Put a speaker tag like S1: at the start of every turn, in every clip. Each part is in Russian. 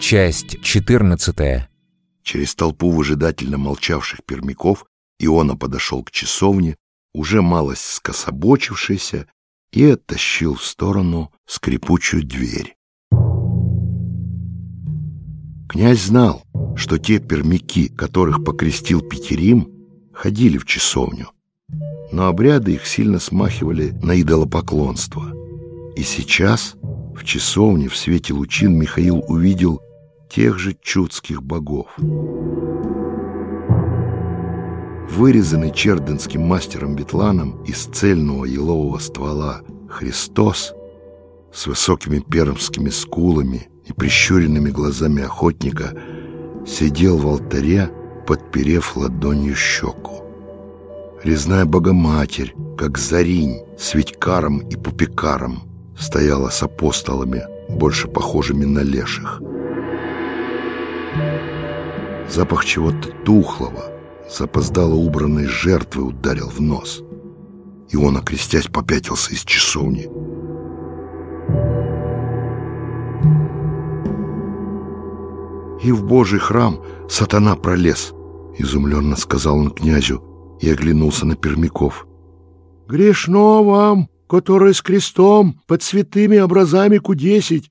S1: Часть 14.
S2: Через толпу выжидательно молчавших пермяков Иона подошел к часовне, уже малость скособочившийся, и оттащил в сторону скрипучую дверь. Князь знал, что те пермяки, которых покрестил Петерим, ходили в часовню, но обряды их сильно смахивали на идолопоклонство. И сейчас в часовне в свете лучин Михаил увидел тех же чудских богов. Вырезанный черденским мастером Бетланом из цельного елового ствола Христос с высокими пермскими скулами и прищуренными глазами охотника сидел в алтаре, подперев ладонью щеку. Резная Богоматерь, как Заринь, с Витькаром и Пупикаром, стояла с апостолами, больше похожими на леших. Запах чего-то тухлого, запоздало убранной жертвы ударил в нос. И он, окрестясь, попятился из часовни. И в Божий храм сатана пролез, изумленно сказал он князю и оглянулся на пермяков. Грешно вам, которые с крестом под святыми образами кудесить.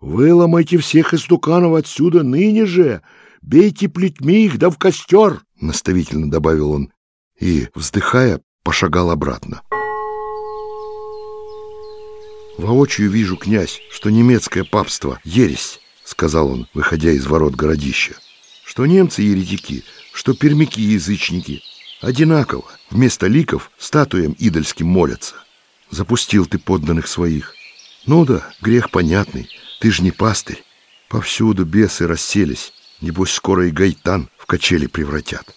S2: Выломайте всех истуканов отсюда ныне же, бейте плетьми их да в костер, — наставительно добавил он и, вздыхая, пошагал обратно. «Воочию вижу, князь, что немецкое папство — ересь», — сказал он, выходя из ворот городища. «Что немцы еретики, что пермяки язычники. Одинаково, вместо ликов статуям идольским молятся. Запустил ты подданных своих. Ну да, грех понятный, ты ж не пастырь. Повсюду бесы расселись, небось скоро и гайтан в качели превратят.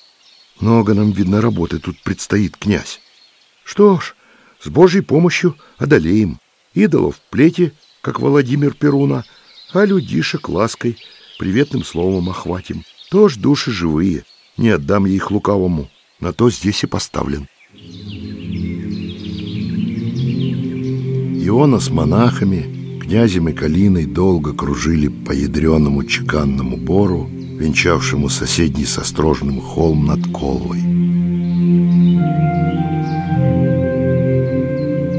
S2: Много нам, видно, работы тут предстоит, князь. Что ж, с Божьей помощью одолеем. Идолов в плете, как Владимир Перуна, а людишек лаской, приветным словом охватим. Тоже души живые, не отдам я их лукавому, на то здесь и поставлен. Иона с монахами, князем и Калиной долго кружили по ядреному чеканному бору, венчавшему соседний со строжным холм над Колвой.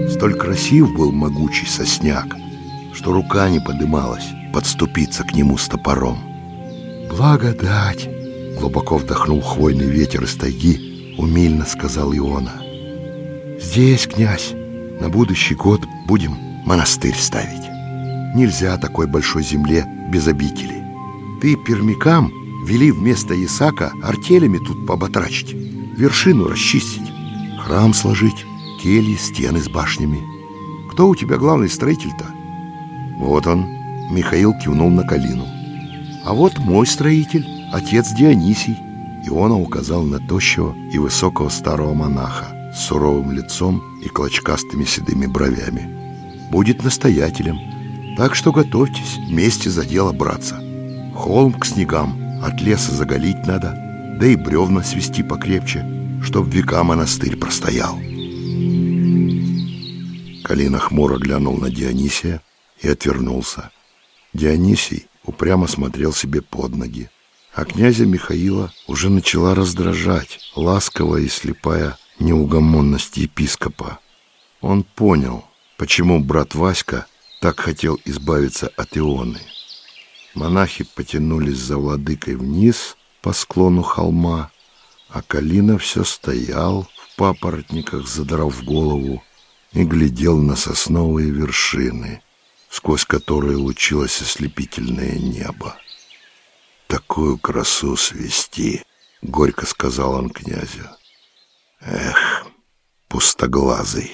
S2: Столь красив был могучий сосняк, что рука не подымалась подступиться к нему с топором. «Благодать!» — глубоко вдохнул хвойный ветер из тайги, умильно сказал Иона. «Здесь, князь, на будущий год будем монастырь ставить. Нельзя такой большой земле без обители. Ты пермякам вели вместо Исака артелями тут поботрачить, вершину расчистить, храм сложить, кельи, стены с башнями. Кто у тебя главный строитель-то? Вот он, Михаил кивнул на Калину. А вот мой строитель, отец Дионисий. И он указал на тощего и высокого старого монаха с суровым лицом и клочкастыми седыми бровями. Будет настоятелем, так что готовьтесь вместе за дело браться. Холм к снегам, от леса заголить надо, да и бревна свести покрепче, чтоб века монастырь простоял. Калина хмуро глянул на Дионисия и отвернулся. Дионисий упрямо смотрел себе под ноги, а князя Михаила уже начала раздражать ласковая и слепая неугомонность епископа. Он понял, почему брат Васька так хотел избавиться от Ионы. Монахи потянулись за владыкой вниз по склону холма, а Калина все стоял в папоротниках, задрав голову, и глядел на сосновые вершины, сквозь которые лучилось ослепительное небо. «Такую красу свести!» — горько сказал он князю. «Эх, пустоглазый!»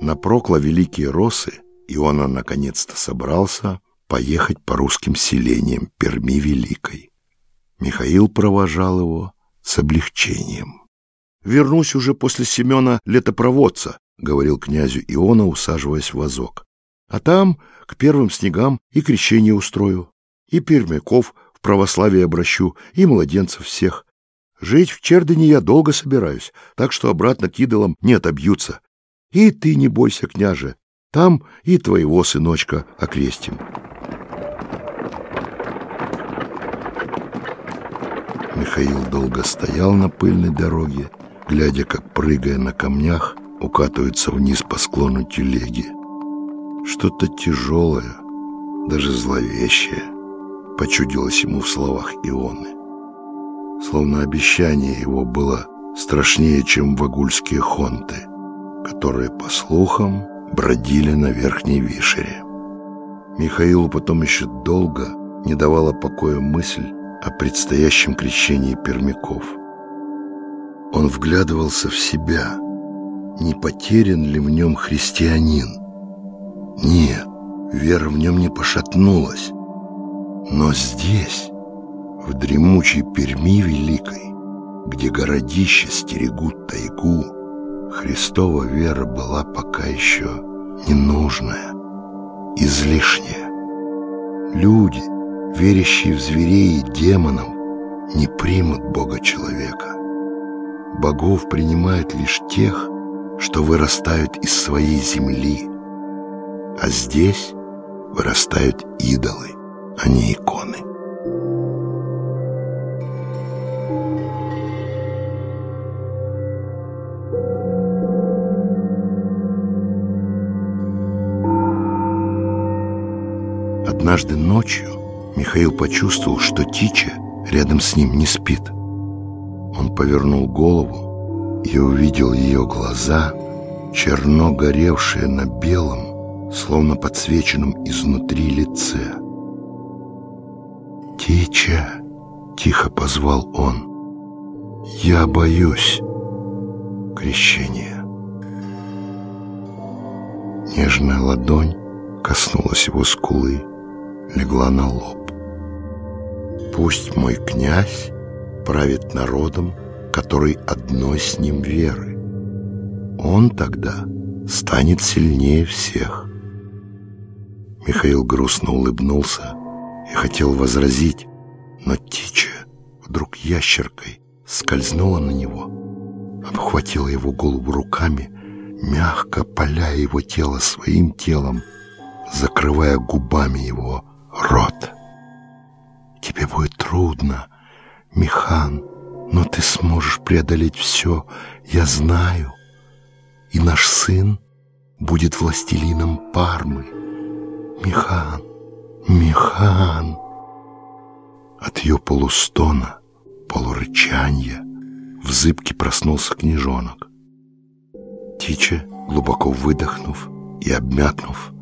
S2: Напрокло великие росы, и он наконец-то собрался поехать по русским селениям Перми Великой. Михаил провожал его с облегчением. «Вернусь уже после Семена летопроводца», — говорил князю Иона, усаживаясь в вазок. «А там к первым снегам и крещение устрою, и пермяков в православие обращу, и младенцев всех. Жить в Чердине я долго собираюсь, так что обратно к идолам не отобьются. И ты не бойся, княже, там и твоего сыночка окрестим. Михаил долго стоял на пыльной дороге, глядя, как, прыгая на камнях, укатывается вниз по склону телеги. Что-то тяжелое, даже зловещее, почудилось ему в словах Ионы. Словно обещание его было страшнее, чем вагульские хонты — которые, по слухам, бродили на Верхней Вишере. Михаилу потом еще долго не давала покоя мысль о предстоящем крещении пермяков. Он вглядывался в себя, не потерян ли в нем христианин. Нет, вера в нем не пошатнулась. Но здесь, в дремучей Перми Великой, где городища стерегут тайгу, Христова вера была пока еще ненужная, излишняя. Люди, верящие в зверей и демонов, не примут Бога человека. Богов принимают лишь тех, что вырастают из своей земли, а здесь вырастают идолы, а не иконы. Однажды ночью Михаил почувствовал, что Тича рядом с ним не спит. Он повернул голову и увидел ее глаза, черно горевшие на белом, словно подсвеченном изнутри лице. «Тича!» — тихо позвал он. «Я боюсь крещения». Нежная ладонь коснулась его скулы, легла на лоб. Пусть мой князь правит народом, который одной с ним веры. Он тогда станет сильнее всех. Михаил грустно улыбнулся и хотел возразить, но Тича вдруг ящеркой скользнула на него, обхватила его голову руками, мягко поляя его тело своим телом, закрывая губами его рот. Тебе будет трудно, Михан, но ты сможешь преодолеть все, я знаю. И наш сын будет властелином Пармы. Михан, Михан. От ее полустона, полурычанья в зыбке проснулся княжонок. Тича, глубоко выдохнув и обмякнув,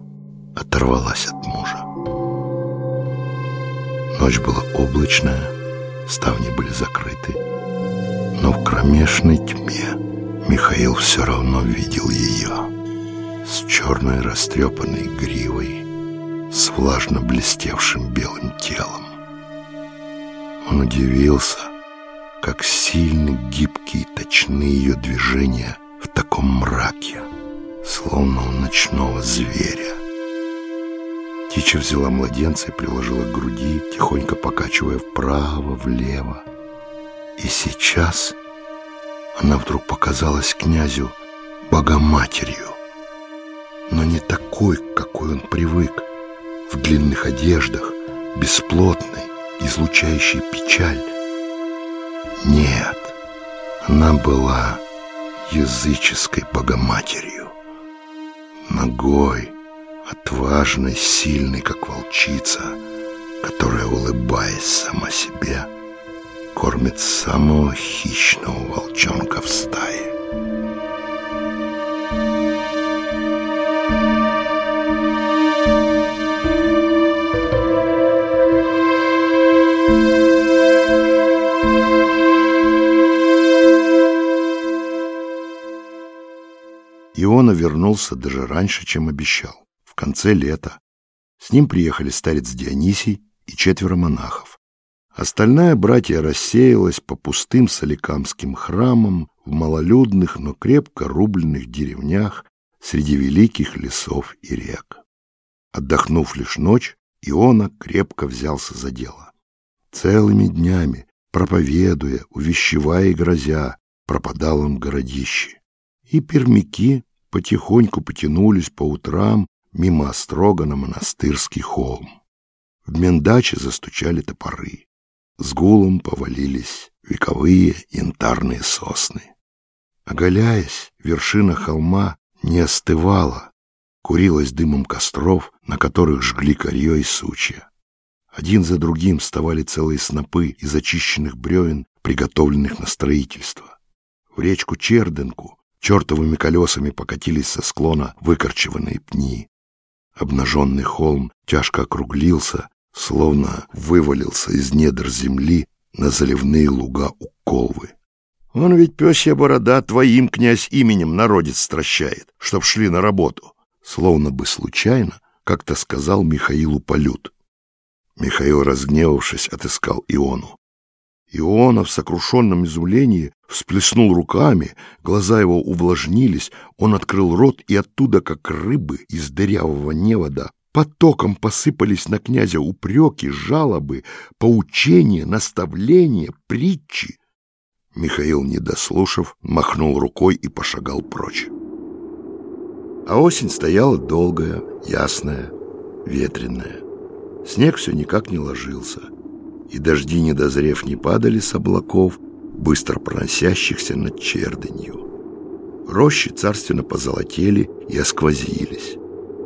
S2: оторвалась от мужа. Ночь была облачная, ставни были закрыты, но в кромешной тьме Михаил все равно видел ее с черной растрепанной гривой, с влажно блестевшим белым телом. Он удивился, как сильны, гибкие и точны ее движения в таком мраке, словно у ночного зверя. Тича взяла младенца и приложила к груди, тихонько покачивая вправо, влево. И сейчас она вдруг показалась князю Богоматерью, но не такой, какой он привык, в длинных одеждах, бесплотной, излучающей печаль. Нет, она была языческой Богоматерью, ногой, отважной, сильной, как волчица, которая, улыбаясь сама себе, кормит самого хищного волчонка в стае. Иона вернулся даже раньше, чем обещал в конце лета. С ним приехали старец Дионисий и четверо монахов. Остальная братья рассеялась по пустым соликамским храмам в малолюдных, но крепко рубленных деревнях среди великих лесов и рек. Отдохнув лишь ночь, Иона крепко взялся за дело. Целыми днями, проповедуя, увещевая и грозя, пропадал он городище. И пермяки потихоньку потянулись по утрам мимо острога на монастырский холм. В Мендаче застучали топоры. с гулом повалились вековые янтарные сосны. Оголяясь, вершина холма не остывала, курилась дымом костров, на которых жгли корье и сучья. Один за другим вставали целые снопы из очищенных бревен, приготовленных на строительство. В речку Черденку чертовыми колесами покатились со склона выкорчеванные пни. Обнаженный холм тяжко округлился, словно вывалился из недр земли на заливные луга у Колвы. Он ведь пёсья борода твоим, князь, именем народец стращает, чтоб шли на работу. Словно бы случайно, как-то сказал Михаилу Полют. Михаил, разгневавшись, отыскал Иону. Иона в сокрушенном изумлении всплеснул руками, глаза его увлажнились, он открыл рот, и оттуда, как рыбы из дырявого невода, потоком посыпались на князя упреки, жалобы, поучения, наставления, притчи. Михаил, не дослушав, махнул рукой и пошагал прочь. А осень стояла долгая, ясная, ветреная. Снег все никак не ложился, и дожди, не дозрев, не падали с облаков, быстро проносящихся над чердынью. Рощи царственно позолотели и осквозились.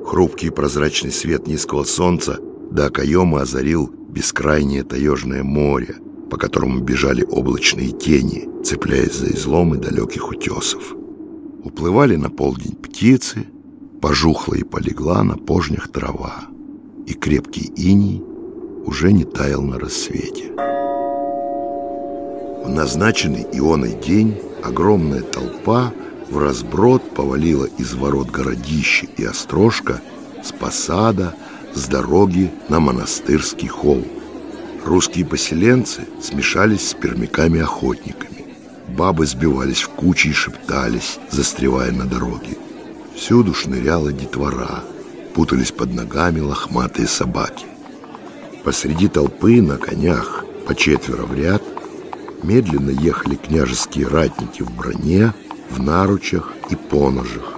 S2: Хрупкий прозрачный свет низкого солнца до окоема озарил бескрайнее таежное море, по которому бежали облачные тени, цепляясь за изломы далеких утесов. Уплывали на полдень птицы, пожухла и полегла на пожнях трава, и крепкий иней уже не таял на рассвете. В назначенный Ионой день огромная толпа в разброд повалила из ворот городища и острожка с посада, с дороги на монастырский холм. Русские поселенцы смешались с пермяками-охотниками. Бабы сбивались в кучи и шептались, застревая на дороге. Всюду шныряла детвора, путались под ногами лохматые собаки. Посреди толпы на конях по четверо в ряд медленно ехали княжеские ратники в броне, в наручах и поножах,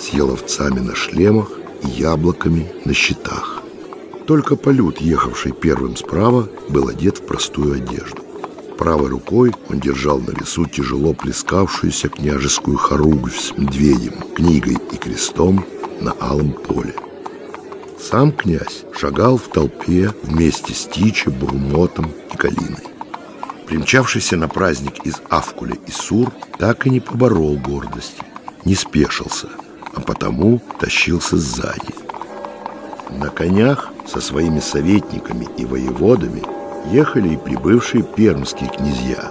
S2: с еловцами на шлемах и яблоками на щитах. Только полют, ехавший первым справа, был одет в простую одежду. Правой рукой он держал на весу тяжело плескавшуюся княжескую хоругвь с медведем, книгой и крестом на алом поле. Сам князь шагал в толпе вместе с Тичи, Бурмотом и Калиной. Примчавшийся на праздник из Авкуля и Сур так и не поборол гордости, не спешился, а потому тащился сзади. На конях со своими советниками и воеводами ехали и прибывшие пермские князья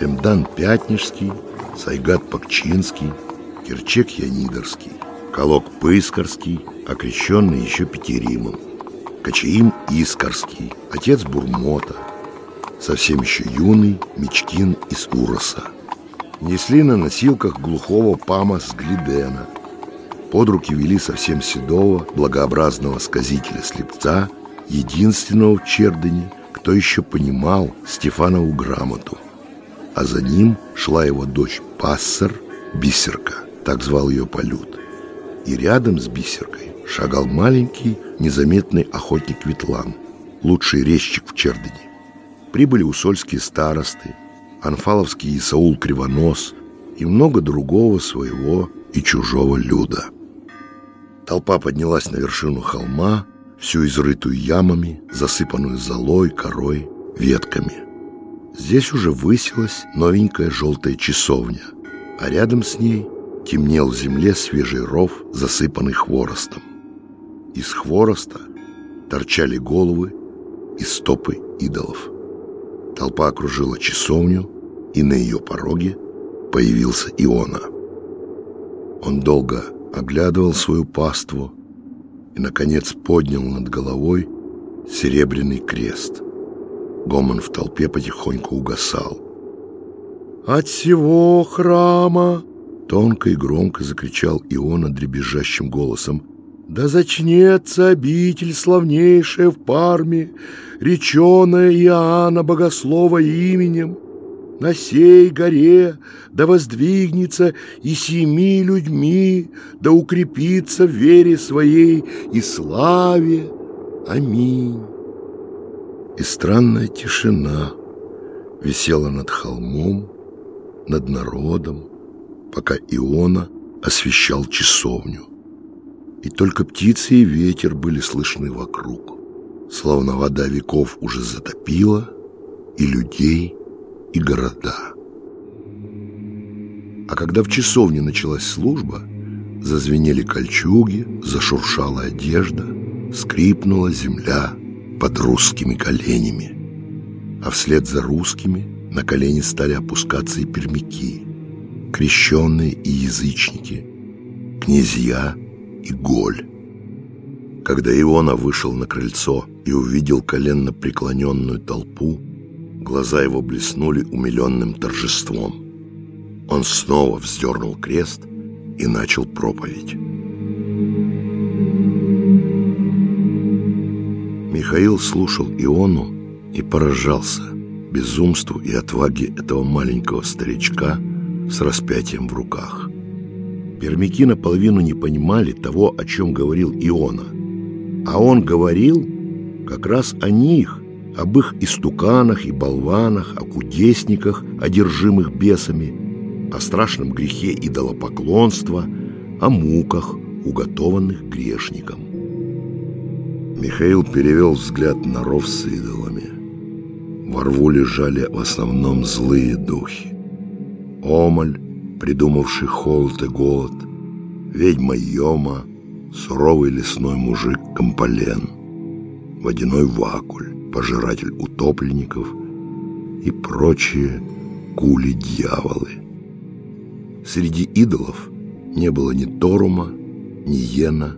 S2: Эмдан Пятнишский, Сайгат Пакчинский, Керчек Янидорский, Колок Пыскарский, окрещенный еще Петеримом, Качаим Искарский, отец Бурмота, совсем еще юный Мечкин из Уроса. Несли на носилках глухого пама с Глидена – под руки вели совсем седого, благообразного сказителя-слепца, единственного в Чердыне, кто еще понимал Стефанову грамоту. А за ним шла его дочь Пассер, Бисерка, так звал ее Полют. И рядом с Бисеркой шагал маленький, незаметный охотник Ветлан, лучший резчик в Чердыне. Прибыли усольские старосты, Анфаловский Исаул Кривонос и много другого своего и чужого люда. Толпа поднялась на вершину холма, всю изрытую ямами, засыпанную золой, корой, ветками. Здесь уже высилась новенькая желтая часовня, а рядом с ней темнел в земле свежий ров, засыпанный хворостом. Из хвороста торчали головы и стопы идолов. Толпа окружила часовню, и на ее пороге появился Иона. Он долго оглядывал свою паству и, наконец, поднял над головой серебряный крест. Гомон в толпе потихоньку угасал. «От всего храма!» Тонко и громко закричал Иона дребезжащим голосом. «Да зачнется обитель славнейшая в Парме, реченая Иоанна Богослова именем!» на сей горе, да воздвигнется и семи людьми, да укрепится в вере своей и славе. Аминь. И странная тишина висела над холмом, над народом, пока Иона освещал часовню. И только птицы и ветер были слышны вокруг, словно вода веков уже затопила и людей, и города. А когда в часовне началась служба, зазвенели кольчуги, зашуршала одежда, скрипнула земля под русскими коленями. А вслед за русскими на колени стали опускаться и пермяки, крещенные и язычники, князья и голь. Когда Иона вышел на крыльцо и увидел коленно преклоненную толпу, глаза его блеснули умиленным торжеством. Он снова вздернул крест и начал проповедь. Михаил слушал Иону и поражался безумству и отваге этого маленького старичка с распятием в руках. Пермяки наполовину не понимали того, о чем говорил Иона. А он говорил как раз о них, об их истуканах и болванах, о кудесниках, одержимых бесами, о страшном грехе идолопоклонства, о муках, уготованных грешникам. Михаил перевел взгляд на ров с идолами. Во рву лежали в основном злые духи. Омаль, придумавший холод и голод, ведьма Йома, суровый лесной мужик Комполен, водяной Вакуль, пожиратель утопленников и прочие кули-дьяволы. Среди идолов не было ни Торума, ни Йена,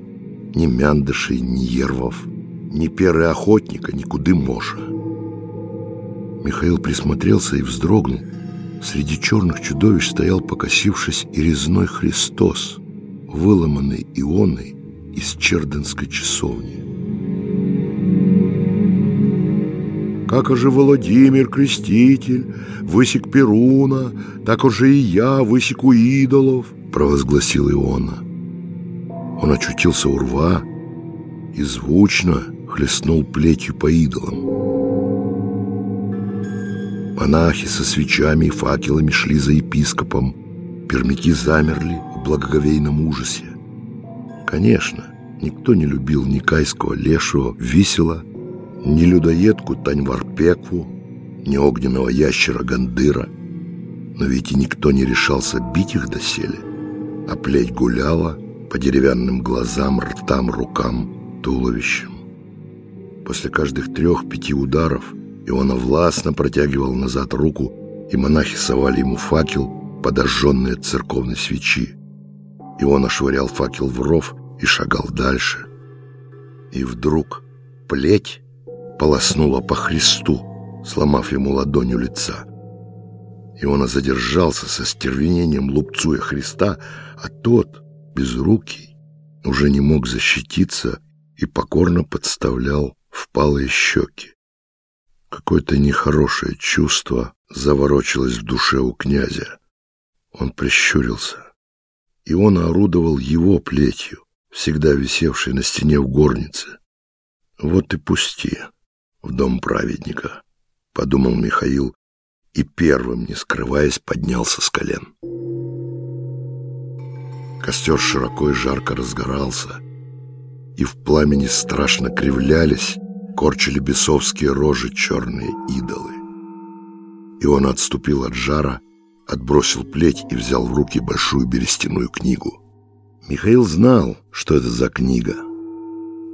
S2: ни Мяндышей, ни Ервов, ни Перы Охотника, ни Куды Моша. Михаил присмотрелся и вздрогнул. Среди черных чудовищ стоял, покосившись, и резной Христос, выломанный ионой из черденской часовни. Как же Владимир Креститель высек Перуна, так уже и я высеку идолов, провозгласил Иона. Он очутился у рва и звучно хлестнул плетью по идолам. Монахи со свечами и факелами шли за епископом. Пермяки замерли в благоговейном ужасе. Конечно, никто не любил ни кайского лешего висела, ни людоедку Таньварпекву, ни огненного ящера Гандыра. Но ведь и никто не решался бить их доселе, а плеть гуляла по деревянным глазам, ртам, рукам, туловищам. После каждых трех-пяти ударов Иона властно протягивал назад руку, и монахи совали ему факел, подожженные церковной свечи. Иона швырял факел в ров и шагал дальше. И вдруг плеть полоснула по Христу, сломав ему ладонью лица. Иона задержался со стервенением, лупцуя Христа, а тот, безрукий, уже не мог защититься и покорно подставлял впалые щеки. Какое-то нехорошее чувство заворочилось в душе у князя. Он прищурился. И он орудовал его плетью, всегда висевшей на стене в горнице. Вот и пусти в дом праведника, подумал Михаил и первым, не скрываясь, поднялся с колен. Костер широко и жарко разгорался, и в пламени страшно кривлялись, корчили бесовские рожи черные идолы. И он отступил от жара, отбросил плеть и взял в руки большую берестяную книгу. Михаил знал, что это за книга.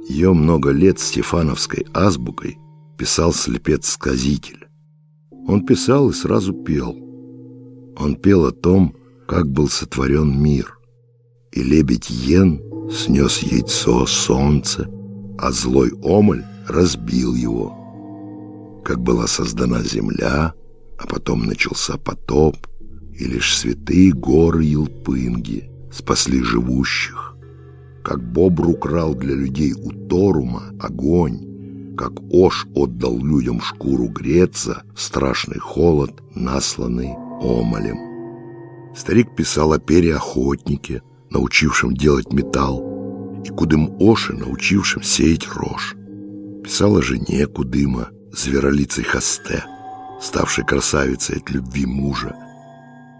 S2: Ее много лет стефановской азбукой писал слепец-сказитель. Он писал и сразу пел. Он пел о том, как был сотворен мир. И лебедь Йен снес яйцо солнце, а злой омоль разбил его. Как была создана земля, а потом начался потоп, и лишь святые горы Елпынги спасли живущих. Как Бобр украл для людей у Торума огонь, как Ош отдал людям шкуру греться, страшный холод, насланный омолем. Старик писал о переохотнике, научившем делать металл, и Кудым Оше, научившем сеять рожь. Писал о жене Кудыма, зверолицей Хасте, ставшей красавицей от любви мужа,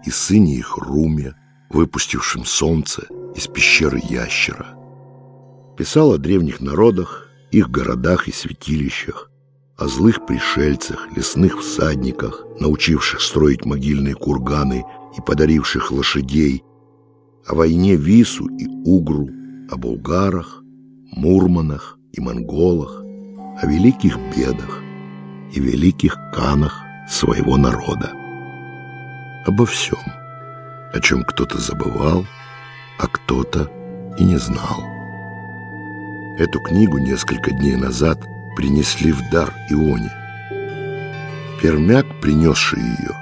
S2: и сыне их Руме, выпустившим солнце из пещеры ящера. Писал о древних народах, их городах и святилищах, о злых пришельцах, лесных всадниках, научивших строить могильные курганы и подаривших лошадей, о войне Вису и Угру, о булгарах, мурманах и монголах, о великих бедах и великих канах своего народа. Обо всем, о чем кто-то забывал, а кто-то и не знал. Эту книгу несколько дней назад принесли в дар Ионе. Пермяк, принесший ее,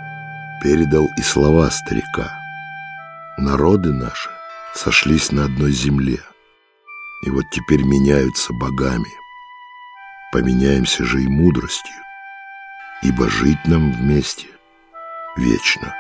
S2: передал и слова старика. Народы наши сошлись на одной земле, и вот теперь меняются богами. Поменяемся же и мудростью, ибо жить нам вместе вечно.